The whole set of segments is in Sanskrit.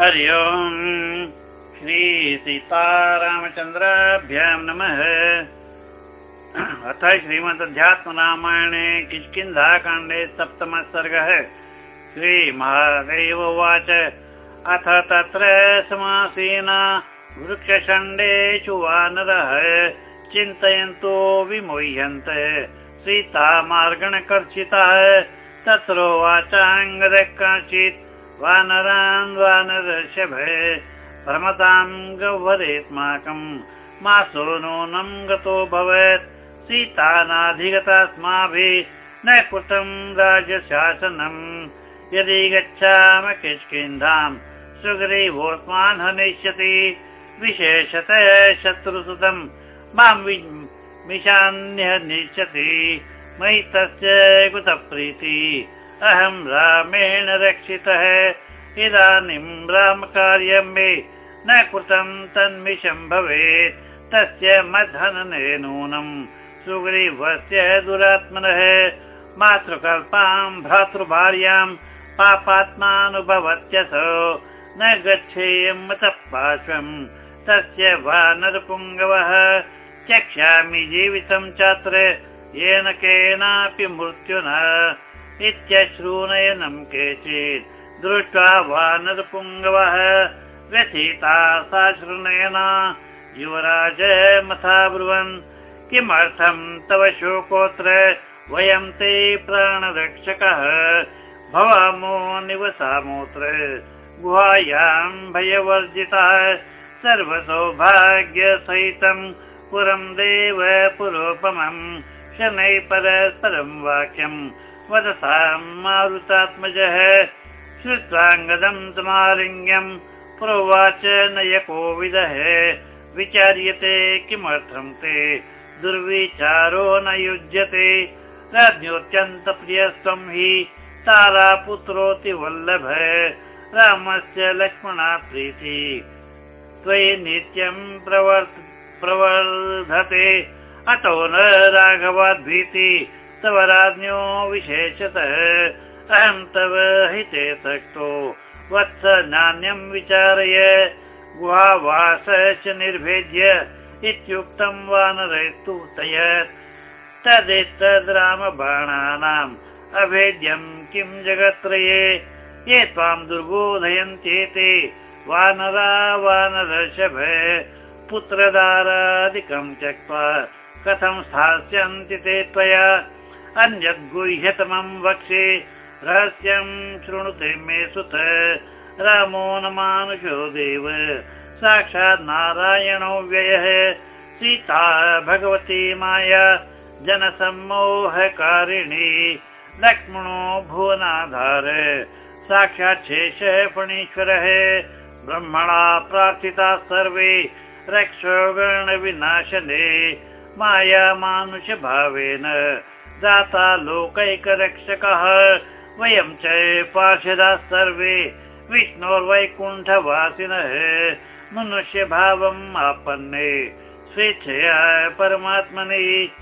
हरि ओम्। श्रीसीतारामचन्द्राभ्यां नमः। अथ श्रीमदध्यात्मरामायणे किष्किन्धाकाण्डे सप्तमः सर्गः। श्रीमहादेव उवाच। अथ तत्र समासीना वृक्षषण्डेषु वानरः चिन्तयन्तो विमुह्यन्त। सीता मार्गणकर्षितः तत्रोवाचाङ्गद काचित् वानरान् वानरषभ प्रमतां गह्वरेस्माकम् मासो नूनं गतो भवेत्। सीतानाधिगतास्माभिः न कृतं राजशासनम् यदि गच्छाम किष्किन्धां सुग्रीवोऽस्मान् हनिष्यति विशेषतः शत्रुसुतं मां मिशान्यहनिष्यति मयि तस्य कुतप्रीति अहं रामेण रक्षितः। इदानीं रामकार्यं मे न कृतं तन्मिषं भवेत्। तस्य मद्धनने नूनं सुग्रीवस्य दुरात्मनः। मातृकल्पां भ्रातृभार्यां पापात्मानुभवत्यसो न गच्छेयं पार्श्वम् तस्य वानरपुङ्गवः चक्ष्यामि जीवितं चात्र येन केनापि मृत्युना इत्यश्रूनयनं केचित् दृष्ट्वा वानरपुङ्गवः व्यथिता साश्रुनयना युवराज मथा ब्रुवन् किमर्थं तव शोकोत्र वयं ते प्राणरक्षकः? भवामो निवसामोऽत्र गुहायां भयवर्जितः। सर्वसौभाग्यसहितं पुरं देव पुरोपमम् शनै परस्परं वाक्यम् वदतां मारुतात्मजः श्रुत्वाङ्गदं समालिङ्ग्यम् प्रोवाच नयकोविदः। विचार्यते किमर्थं ते? दुर्विचारो न युज्यते। राज्ञोऽत्यन्तप्रियस्त्वं हि तारापुत्रोति वल्लभ। रामस्य लक्ष्मणा प्रीति। त्वयि नित्यं प्रवर्धते। अतो न राघवाद्भीति तव राज्ञो विशेषतः। अहं तव हिते सक्तो वत्स नान्यं विचारय। गुहावास च निर्भेद्य इत्युक्तं वानरस्तु तयत्। तदेतद् रामबाणानाम् अभेद्यं किं जगत्त्रये? ये त्वां दुर्बोधयन्त्येते वानरा वानरषभ पुत्रदारादिकं त्यक्त्वा कथं स्थास्यन्ति ते त्वया अन्यद्गुह्यतमं वक्षे रहस्यं शृणुते मे सुत। रामो न मानुषो देव। साक्षात् नारायणो व्ययः। सीता भगवती माया। जनसम्मोहकारिणी। लक्ष्मणो भुवनाधार। साक्षात् शेषः फणीश्वरः। ब्रह्मणा प्रार्थिता सर्वे। रक्षोगणविनाशने। माया मानुषभावेन दाता लोकैकरक्षकः। वयं च पार्षदाः सर्वे विष्णोर्वैकुण्ठवासिनः। मनुष्यभावम् आपन्ने स्वेच्छया परमात्मनि।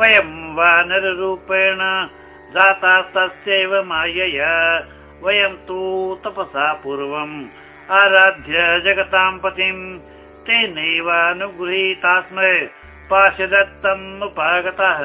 वयं वानररूपेण दाता तस्यैव मायया। वयं तु तपसा पूर्वम् आराध्य जगतां पतिं। तेनैवानुगृहीतास्मै पाशदत्तम् उपागतः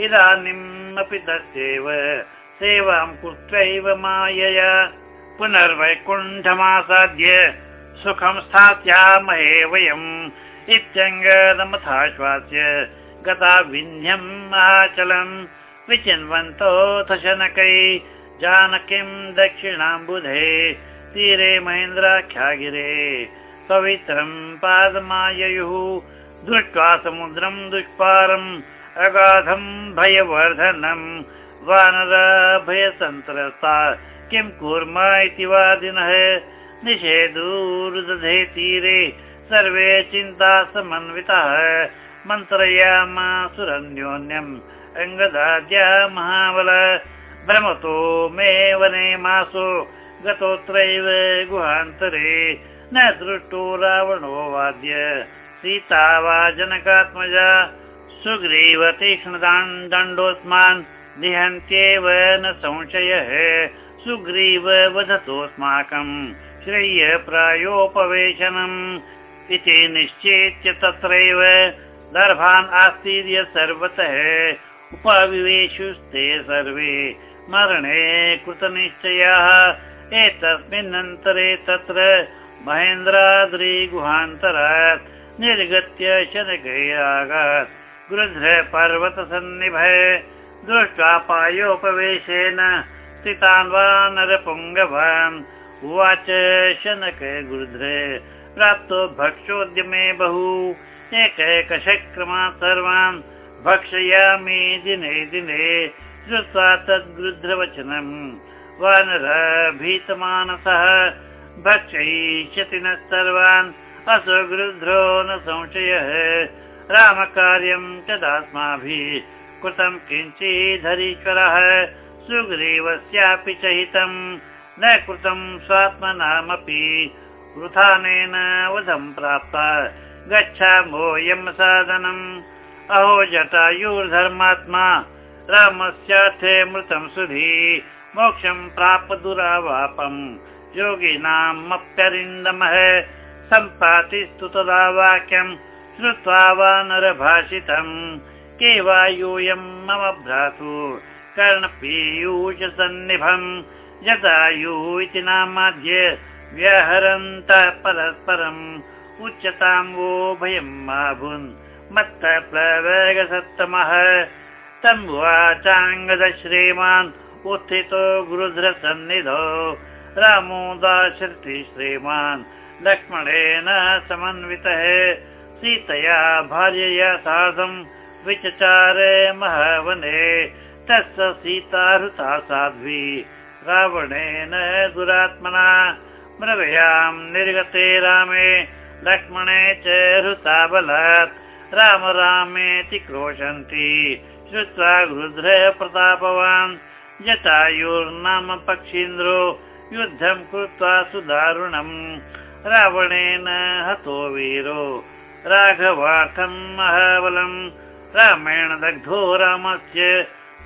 इदानीमपि तस्यैव सेवां कृत्वैव मायया। पुनर्वैकुण्ठमासाद्य सुखं स्थास्यामहे वयम्। इत्यङ्गदमथाश्वास्य गता विन्ध्यम् आचलम्। विचिन्वन्तोऽथ शनकै जानकीं दक्षिणाम्बुधे तीरे महेन्द्राख्यागिरे। पवित्रम् पादमाययुः दृष्ट्वा समुद्रम् दुष्पारम् अगाधम् भयवर्धनम् वानराभयसन्त्रस्ता किं कुर्म इति वादिनः निषेधूरुदधे तीरे। सर्वे चिन्ता समन्वितः। मन्त्रयामासुरन्योन्यम् अङ्गदाद्या महाबल। भ्रमतो मे वने मासो। गतोत्रैव गुहान्तरे। न दृष्टो रावणो वाद्य। सीता वा जनकात्मजा सुग्रीव तीक्ष्णदण्डोऽस्मान् निहन्त्येव न संशयः। सुग्रीव वदतोऽस्माकम् श्रेयप्रायोपवेशनम् इति निश्चेत्य तत्रैव दर्भान् आस्तीर्य सर्वतः उपविवेशुस्ते सर्वे मरणे कृतनिश्चयाः। एतस्मिन्नन्तरे तत्र महेन्द्राद्रिगुहान्तरात् निर्गत्य शनकैरागात् गृध्र पर्वतसन्निभ दृष्ट्वा पायोपवेशेन स्थितान् वा नरपुङ्गवान् उवाच शनक गृध्र प्राप्तो भक्षोद्यमे बहु। एकैकशक्रमात् सर्वान् भक्षयामि दिने दिने श्रुत्वा तद्गृध्रवचनम् वानर भीतमानसः भक्षयिष्यति न सर्वान् असुगृध्रो न संशयः रामकार्यं तदास्माभिः कृतं किञ्चिद्धरीश्वरः सुग्रीवस्यापि च हितं न कृतं स्वात्मनामपि वृथानेन वधं प्राप्ता। गच्छामोऽयं साधनम्। अहो जटायुर्धर्मात्मा रामस्यार्थे मृतं सुधी। मोक्षं प्राप दुरावापम्। योगिनामप्यरिन्दमः सम्पातिस्तु तदा वाक्यम् श्रुत्वा वा नरभाषितम्। के वा यूयम् मम भ्रातु? कर्णपीयूष सन्निभम् जटायु इति नामाद्य व्यहरन्तः परस्परम्। उच्यतां वो भयम् माभुन् मत्त प्लवगसत्तमः तम्वाचाङ्गद श्रीमान् उत्थितो गुरुध्रसन्निधौ रामो दाशरथि श्रीमान्। लक्ष्मणेन समन्वितः सीतया भार्यया सार्धम् विचचारे महावने तस्य सीता हृता साध्वी। रावणेन दुरात्मना मृगयां निर्गते रामे लक्ष्मणे च हृता बलात् राम रामेति क्रोशन्ति। श्रुत्वा गृध्र प्रतापवान् जटायुर्नाम पक्षीन्द्रो युद्धं कृत्वा सुदारुणम्। रावणेन हतो वीरो राघवार्थम् महाबलम् रामेण दग्धो रामस्य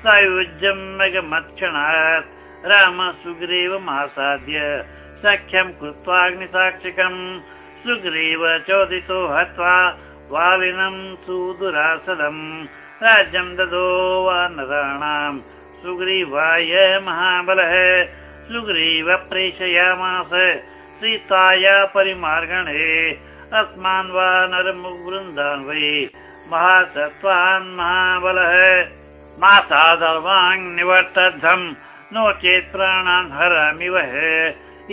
सायुज्यम् मगमत्क्षणात् राम सुग्रीवमासाद्य सख्यं कृत्वाग्निसाक्षिकम् सुग्रीव चोदितो हत्वा वालिनम् सुदुरासदम् राज्यं ददो वानराणाम् सुग्रीवाय महाबलः सुग्रीव प्रेषयामास सीताया परिमार्गणे अस्मान् वा नरमुवृन्दान् वै महासत्त्वान् महाबलः। माता सर्वाङ् निवर्तद्धम् नो चेत् प्राणान् हरामि वः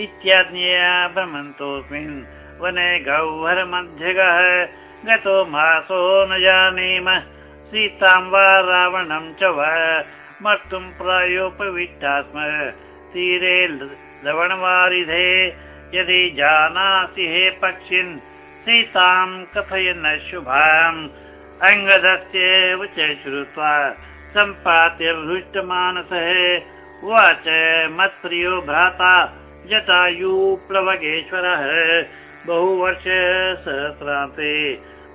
इत्याज्ञया भ्रमन्तोऽस्मिन् वने गौहरमध्यगः गतो मासो न जानीम वा रावणं च वा। मर्तुं प्रायोपविष्टा स्म तीरे लवणवारिधे। यदि जानासि हे पक्षिन् सीतां कथयन् शुभाम्। अङ्गदस्यैव च श्रुत्वा सम्पात्य हृष्टमानसः उवाच मत्प्रियो भ्राता जटायु बहुवर्ष सहस्रान्ते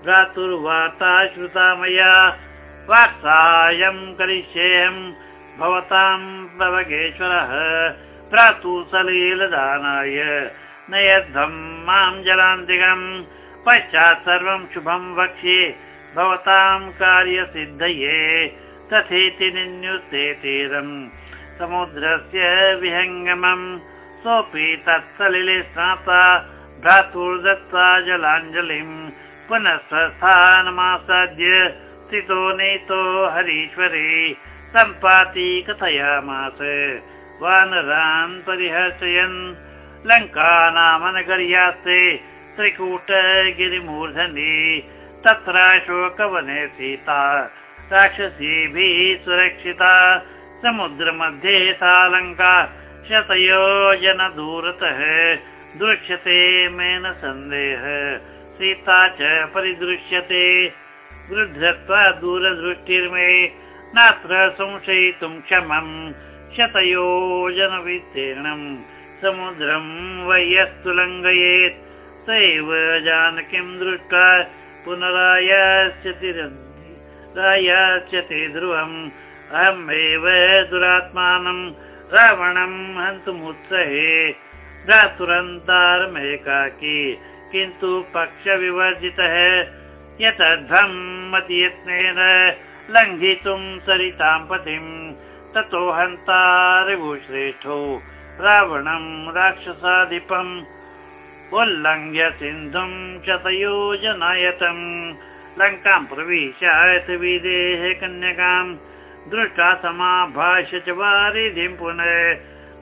भ्रातुर्वार्ता श्रुता मया। वार्तायं करिष्येऽहम् भवतां प्लवगेश्वरः भ्रातु सलीलदानाय नयद्धं मां जलान्तिकम् पश्चात् सर्वं शुभं वक्ष्ये भवतां कार्यसिद्धये तथेति निन्युस्ते तीरम् समुद्रस्य विहङ्गमम् सोऽपि तत्सलिले स्नाता भ्रातुर्दत्ता जलाञ्जलिम् पुनः स्वस्थानमासाद्य स्थितो नेतो हरीश्वरे सम्पाति कथयामास। वानरान् परिहर्षयन् लङ्कानामनगर्यास्ते त्रिकूटगिरिमूर्धनि तत्र शोकवने सीता राक्षसीभिः सुरक्षिता समुद्रमध्ये सा लङ्का शतयोजनदूरतः दृश्यते मेन सन्देह सीता च परिदृश्यते गृध्रत्वा दूरदृष्टिर्मे नात्र संशयितुं क्षमम् शतयोजनविस्तीर्णम् समुद्रं वयस्तु लङ्घयेत् स एव जानकीं दृष्ट्वा पुनरायास्यति ध्रुवम्। अहमेव दुरात्मानं रावणं हन्तुमुत्सहे। भ्रातुरन्तारमेकाकी किन्तु पक्षविवर्जितः। यतध्वम् मतियत्नेन लङ्घितुम् सरितां पतिम् ततो हन्तारिभूश्रेष्ठो रावणम् राक्षसाधिपम् उल्लङ्घ्य सिन्धुम् शतयोजनायतम् लङ्काम् प्रविशायत विदेह कन्यकाम् दृष्टा समाभाष्य च वारिधिम् पुनः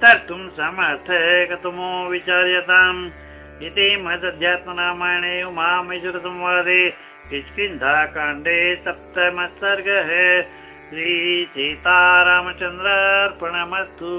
तर्तुम् समर्थ कतमो विचार्यताम्। इति मदध्यात्मरामायणे उमामेश्वरसंवादे किष्किन्धाकाण्डे सप्तम सर्गः श्रीसीतारामचन्द्रार्पणमस्तु